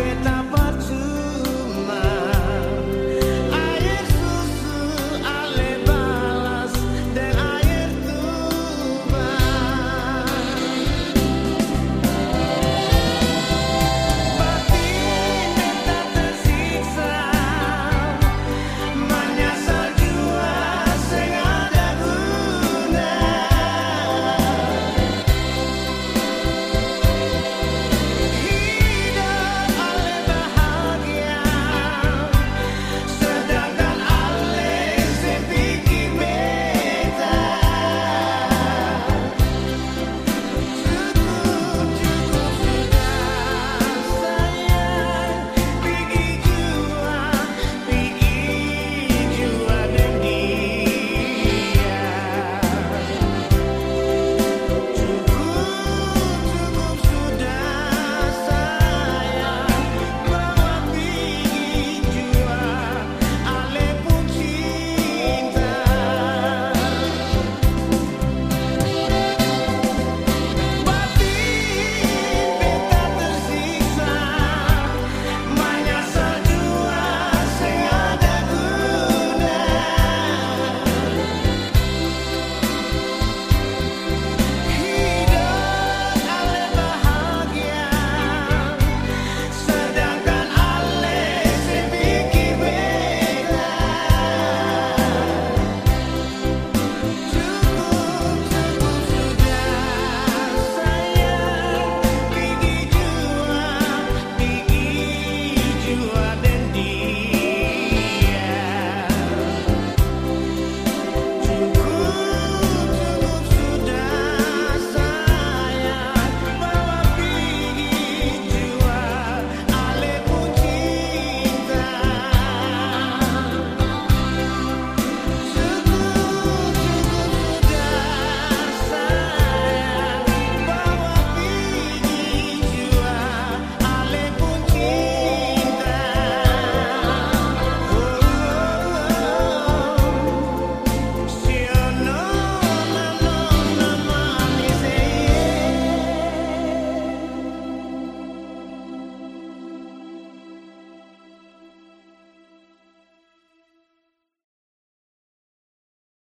been